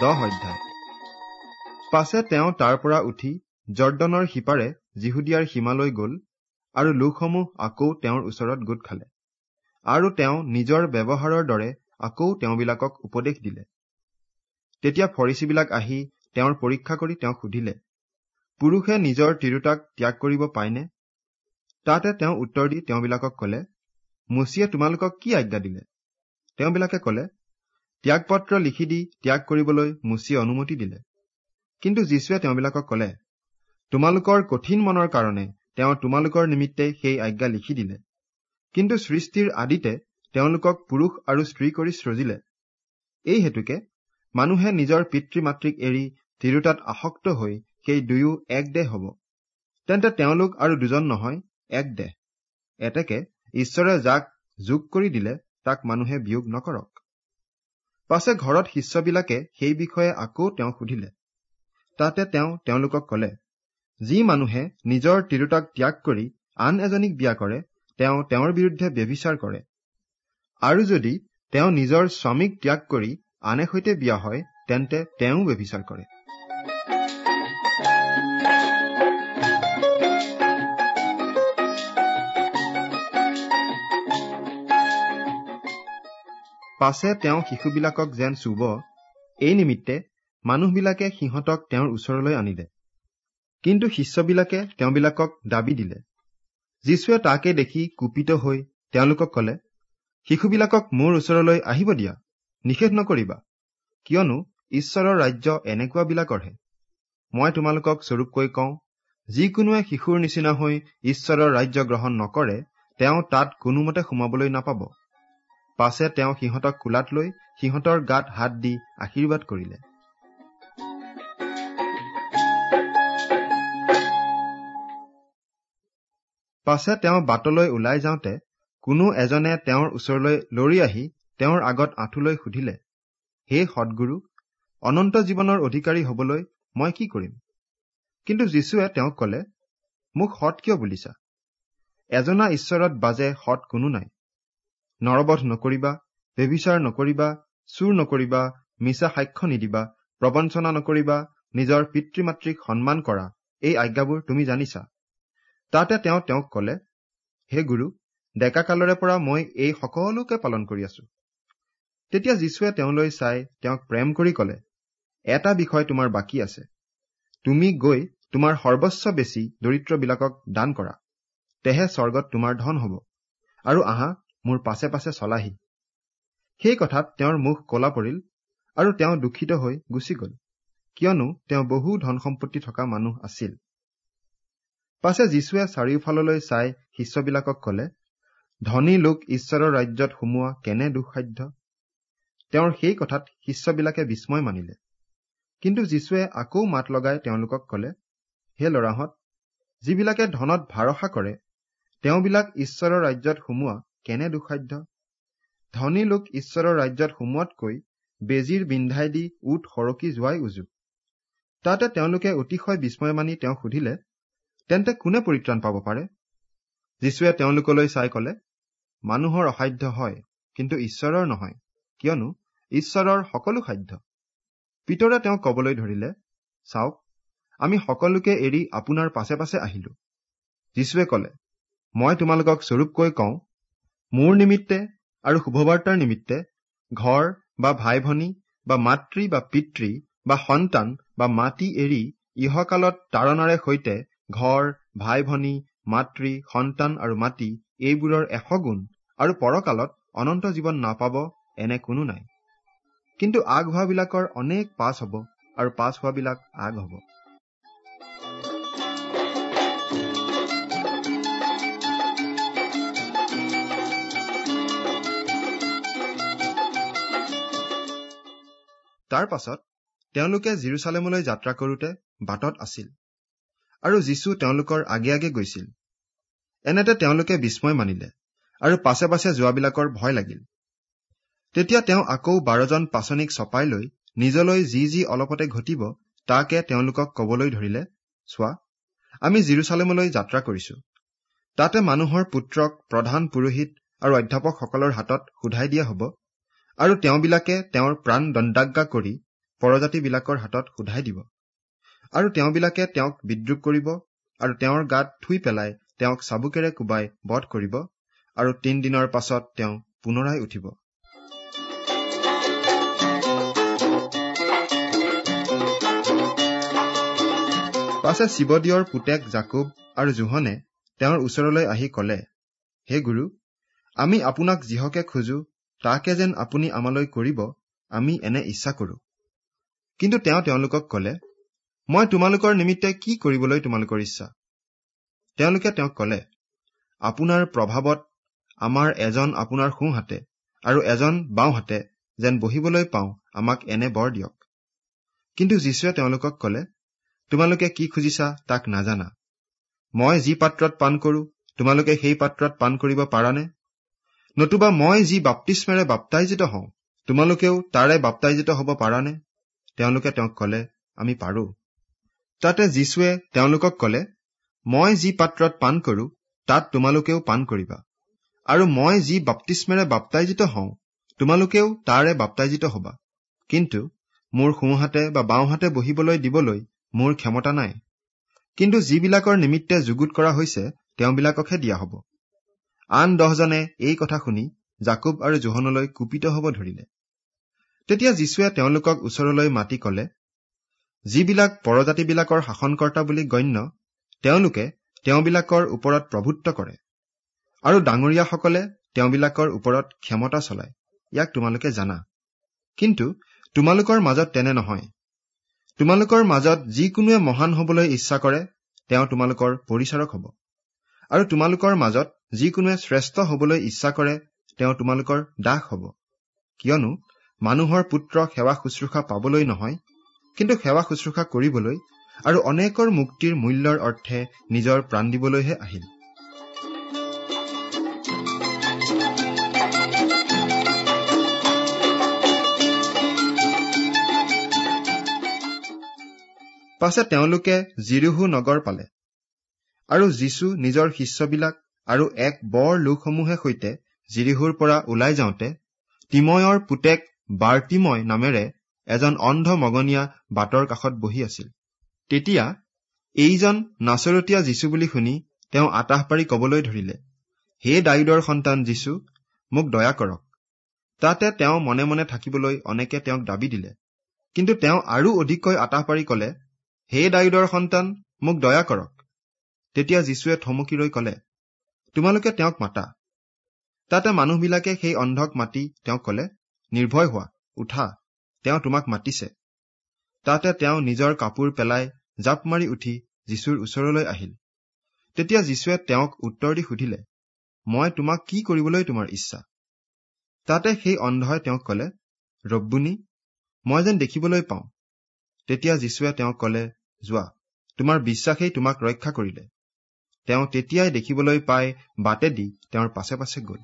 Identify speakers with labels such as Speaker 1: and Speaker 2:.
Speaker 1: দহ অধ্যায়। পাছে তেওঁ তাৰ পৰা উঠি জৰ্দনৰ সিপাৰে যিহুদিয়াৰ সীমালৈ গল আৰু লোকসমূহ আকৌ তেওঁৰ ওচৰত গোট খালে আৰু তেওঁ নিজৰ ব্যৱহাৰৰ দৰে আকৌ তেওঁবিলাকক উপদেশ দিলে। তেতিয়া ফৰিচীবিলাক আহি তেওঁৰ পৰীক্ষা কৰি তেওঁক সুধিলে পুৰুষে নিজৰ তিৰোতাক ত্যাগ কৰিব পায়নে তাতে তেওঁ উত্তৰ দি তেওঁবিলাকক কলে মুচিয়ে তোমালোকক কি আজ্ঞা দিলে? তেওঁবিলাকে কলে ত্যাগপত্ৰ লিখি দি ত্যাগ কৰিবলৈ মুচিয়ে অনুমতি দিলে। কিন্তু যীশুৱে তেওঁবিলাকক কলে তোমালোকৰ কঠিন মনৰ কাৰণে তেওঁ তোমালোকৰ নিমিত্তে সেই আজ্ঞা লিখি দিলে। কিন্তু সৃষ্টিৰ আদিতে তেওঁলোকক পুৰুষ আৰু স্ত্ৰী কৰি সৃজিলে। এই হেতুকে মানুহে নিজৰ পিতৃ মাতৃক এৰি তিৰোতাত আসক্ত হৈ সেই দুয়ো এক দেহ হব। তেন্তে তেওঁলোক আৰু দুজন নহয় এক দেহ। এতেকে ঈশ্বৰে যাক যোগ কৰি দিলে তাক মানুহে বিয়োগ নকৰক। পাছে ঘৰত শিষ্যবিলাকে সেই বিষয়ে আকৌ তেওঁক সুধিলে। তাতে তেওঁ তেওঁলোকক কলে যি মানুহে নিজৰ তিৰোতাক ত্যাগ কৰি আন এজনীক বিয়া কৰে তেওঁ তেওঁৰ বিৰুদ্ধে ব্যভিচাৰ কৰে। আৰু যদি তেওঁ নিজৰ স্বামীক ত্যাগ কৰি আনে সৈতে বিয়া হয় তেন্তে তেওঁ ব্যভিচাৰ কৰে। পাছে তেওঁ শিশুবিলাকক যেন চুব এই নিমিত্তে মানুহবিলাকে সিহঁতক তেওঁৰ ওচৰলৈ আনিলে। কিন্তু শিষ্যবিলাকে তেওঁবিলাকক দাবী দিলে। যীশুৱে তাকে দেখি কুপিত হৈ তেওঁলোকক কলে শিশুবিলাকক মোৰ ওচৰলৈ আহিব দিয়া নিষেধ নকৰিবা। কিয়নো ঈশ্বৰৰ ৰাজ্য এনেকুৱাবিলাকৰহে। মই তোমালোকক স্বৰূপকৈ কওঁ যিকোনোৱে শিশুৰ নিচিনা হৈ ঈশ্বৰৰ ৰাজ্য গ্ৰহণ নকৰে তেওঁ তাত কোনোমতে সোমাবলৈ নাপাব। পাছে তেওঁ সিহঁতক কোলাত লৈ সিহঁতৰ গাত হাত দি আশীৰ্বাদ কৰিলে। পাছে তেওঁ বাটলৈ ওলাই যাওঁতে কোনো এজনে তেওঁৰ ওচৰলৈ লৰি আহি তেওঁৰ আগত আঁঠুলৈ সুধিলে হে সদগুৰু অনন্ত জীৱনৰ অধিকাৰী হবলৈ মই কি কৰিম? কিন্তু যীশুৱে তেওঁক কলে মোক সৎ কিয় বুলিছা? এজনা ঈশ্বৰত বাজে সৎ কোনো নাই। নৰবধ নকৰিবা ব্যভিচাৰ নকৰিবা চুৰ নকৰিবা মিছা সাক্ষ্য নিদিবা প্ৰবঞ্চনা নকৰিবা নিজৰ পিতৃ মাতৃক সন্মান কৰা এই আজ্ঞাবোৰ তুমি জানিছা। তাতে তেওঁ তেওঁক কলে হে গুৰু ডেকা কালৰে পৰা মই এই সকলোকে পালন কৰি আছো। তেতিয়া যীশুৱে তেওঁলৈ চাই তেওঁক প্ৰেম কৰি কলে এটা বিষয় তোমাৰ বাকী আছে। তুমি গৈ তোমাৰ সৰ্বস্ব বেছি দৰিদ্ৰবিলাকক দান কৰা। তেহে স্বৰ্গত তোমাৰ ধন হব। আৰু আহা মোৰ পাছে পাছে চলাহি। সেই কথাত তেওঁৰ মুখ কলা পৰিল আৰু তেওঁ দুখিত হৈ গুচি গল। কিয়নো তেওঁ বহু ধন সম্পত্তি থকা মানুহ আছিল। পাছে যীশুৱে চাৰিওফাললৈ চাই শিষ্যবিলাকক কলে ধনী লোক ঈশ্বৰৰ ৰাজ্যত সোমোৱা কেনে দুঃসাধ্য? তেওঁৰ সেই কথাত শিষ্যবিলাকে বিস্ময় মানিলে। কিন্তু যীশুৱে আকৌ মাত লগাই তেওঁলোকক কলে হে লৰাহঁত যিবিলাকে ধনত ভাৰসা কৰে তেওঁবিলাক ঈশ্বৰৰ ৰাজ্যত সোমোৱা কেনে দুঃসাধ্য? ধনী লোক ঈশ্বৰৰ ৰাজ্যত সোমোৱাতকৈ বেজীৰ বিন্ধাই দি উট সৰকি যোৱাই উজু। তাতে তেওঁলোকে অতিশয় বিস্ময় মানি তেওঁক সুধিলে তেন্তে কোনে পৰিত্ৰাণ পাব পাৰে? যীশুৱে তেওঁলোকলৈ চাই কলে মানুহৰ অসাধ্য হয় কিন্তু ঈশ্বৰৰ নহয় কিয়নো ঈশ্বৰৰ সকলো সাধ্য। পিতৰে তেওঁক কবলৈ ধৰিলে চাওক আমি সকলোকে এৰি আপোনাৰ পাছে পাছে আহিলো। যীশুৱে কলে মই তোমালোকক স্বৰূপকৈ কওঁ মোৰ নিমিত্তে আৰু শুভবাৰ্তাৰ নিমিত্তে ঘৰ বা ভাই ভনী বা মাতৃ বা পিতৃ বা সন্তান বা মাটি এৰি ইহকালত তাৰণাৰে সৈতে ঘৰ ভাই ভনী মাতৃ সন্তান আৰু মাটি এইবোৰৰ এশ গুণ আৰু পৰকালত অনন্ত জীৱন নাপাব এনে কোনো নাই। কিন্তু আগ হোৱাবিলাকৰ অনেক পাছ হব আৰু পাছ হোৱাবিলাক আগ হব। তাৰ পাছত তেওঁলোকে জিৰচালেমলৈ যাত্ৰা কৰোতে বাটত আছিল আৰু যীশু তেওঁলোকৰ আগে আগে গৈছিল। এনেতে তেওঁলোকে বিস্ময় মানিলে আৰু পাছে পাছে যোৱাবিলাকৰ ভয় লাগিল। তেতিয়া তেওঁ আকৌ বাৰজন পাচনিক চপাই লৈ নিজলৈ যি যি অলপতে ঘটিব তাকে তেওঁলোকক কবলৈ ধৰিলে চোৱা আমি জিৰচালেমলৈ যাত্ৰা কৰিছো। তাতে মানুহৰ পুত্ৰক প্ৰধান পুৰোহিত আৰু অধ্যাপকসকলৰ হাতত সোধাই দিয়া হব। আৰু তেওঁবিলাকে তেওঁৰ প্ৰাণ দণ্ডাজ্ঞা কৰি পৰজাতিবিলাকৰ হাতত সোধাই দিব। আৰু তেওঁবিলাকে তেওঁক বিদ্ৰোপ কৰিব আৰু তেওঁৰ গাত থুই পেলাই তেওঁক চাবুকেৰে কোবাই বধ কৰিব আৰু তিনিদিনৰ পাছত তেওঁ পুনৰাই উঠিব। পাছে শিৱদিয়ৰ পুতেক জাকুব আৰু জোহনে তেওঁৰ ওচৰলৈ আহি কলে হে গুৰু আমি আপোনাক যিহকে খোজো তাকে যেন আপুনি আমালৈ কৰিব আমি এনে ইচ্ছা কৰো। কিন্তু তেওঁ তেওঁলোকক কলে মই তোমালোকৰ নিমিত্তে কি কৰিবলৈ তোমালোকৰ ইচ্ছা? তেওঁলোকে তেওঁক কলে আপোনাৰ প্ৰভাৱত আমাৰ এজন আপোনাৰ সোঁহাতে আৰু এজন বাওঁহাতে যেন বহিবলৈ পাওঁ আমাক এনে বৰ দিয়ক। কিন্তু যীশুৱে তেওঁলোকক কলে তোমালোকে কি খুজিছা তাক নাজানা। মই যি পাত্ৰত পাণ কৰো তোমালোকে সেই পাত্ৰত পাণ কৰিব পাৰানে? নতুবা মই যি বাপ্তিস্মেৰে বাপ্তাইজিত হওঁ তোমালোকেও তাৰে বাপ্তাইজিত হব পাৰানে? তেওঁলোকে তেওঁক কলে আমি পাৰো। তাতে যীশুৱে তেওঁলোকক কলে মই যি পাত্ৰত পাণ কৰো তাত তোমালোকেও পাণ কৰিবা। আৰু মই যি বাপ্তিস্মেৰে বাপ্তাইজিত হওঁ তোমালোকেও তাৰে বাপ্তাইজিত হবা। কিন্তু মোৰ সোঁহাতে বা বাওঁহাতে বহিবলৈ দিবলৈ মোৰ ক্ষমতা নাই। কিন্তু যিবিলাকৰ নিমিত্তে যুগুত কৰা হৈছে তেওঁবিলাককহে দিয়া হব। আন দহজনে এই কথা শুনি জাকুব আৰু জোহনলৈ কুপিত হব ধৰিলে। তেতিয়া যীশুৱে তেওঁলোকক ওচৰলৈ মাতি কলে যিবিলাক পৰজাতিবিলাকৰ শাসনকৰ্তা বুলি গণ্য তেওঁলোকে তেওঁবিলাকৰ ওপৰত প্ৰভুত্ব কৰে আৰু ডাঙৰীয়াসকলে তেওঁবিলাকৰ ওপৰত ক্ষমতা চলায়। ইয়াক তোমালোকে জানা। কিন্তু তোমালোকৰ মাজত তেনে নহয়। তোমালোকৰ মাজত যিকোনোৱে মহান হবলৈ ইচ্ছা কৰে তেওঁ তোমালোকৰ পৰিচাৰক হব। আৰু তোমালোকৰ মাজত যিকোনোৱে শ্ৰেষ্ঠ হবলৈ ইচ্ছা কৰে তেওঁ তোমালোকৰ দাস হব। কিয়নো মানুহৰ পুত্ৰ সেৱা শুশ্ৰূষা পাবলৈ নহয় কিন্তু সেৱা শুশ্ৰূষা কৰিবলৈ আৰু অনেকৰ মুক্তিৰ মূল্যৰ অৰ্থে নিজৰ প্ৰাণ দিবলৈহে আহিল। পাছে তেওঁলোকে জিৰুহু নগৰ পালে আৰু যীশু নিজৰ শিষ্যবিলাক আৰু এক বৰ লোকসমূহে সৈতে জিৰিহুৰ পৰা ওলাই যাওঁতে তিময়ৰ পুতেক বাৰ্তিময় নামেৰে এজন অন্ধ মগনীয়া বাটৰ কাষত বহি আছিল। তেতিয়া এইজন নাচৰতীয়া যীশু বুলি শুনি তেওঁ আতাহ পাৰি কবলৈ ধৰিলে হে ডায়ুদৰ সন্তান যীশু মোক দয়া কৰক। তাতে তেওঁ মনে মনে থাকিবলৈ অনেকে তেওঁক দাবী দিলে। কিন্তু তেওঁ আৰু অধিককৈ আতাহ পাৰি কলে হে ডায়ুদৰ সন্তান মোক দয়া কৰক। তেতিয়া যীশুৱে থমকি ৰৈ কলে তোমালোকে তেওঁক মাতা। তাতে মানুহবিলাকে সেই অন্ধক মাতি তেওঁক কলে নিৰ্ভয় হোৱা উঠা তেওঁ তোমাক মাতিছে। তাতে তেওঁ নিজৰ কাপোৰ পেলাই জাপ মাৰি উঠি যীশুৰ ওচৰলৈ আহিল। তেতিয়া যীশুৱে তেওঁক উত্তৰ দি সুধিলে মই তোমাক কি কৰিবলৈ তোমাৰ ইচ্ছা? তাতে সেই অন্ধই তেওঁক কলে ৰব্বুনি মই যেন দেখিবলৈ পাওঁ। তেতিয়া যীশুৱে তেওঁক কলে যোৱা তোমাৰ বিশ্বাসেই তোমাক ৰক্ষা কৰিলে। তেওঁ তেতিয়াই দেখিবলৈ পাই বাটেদি তেওঁৰ পাছে পাছে গল।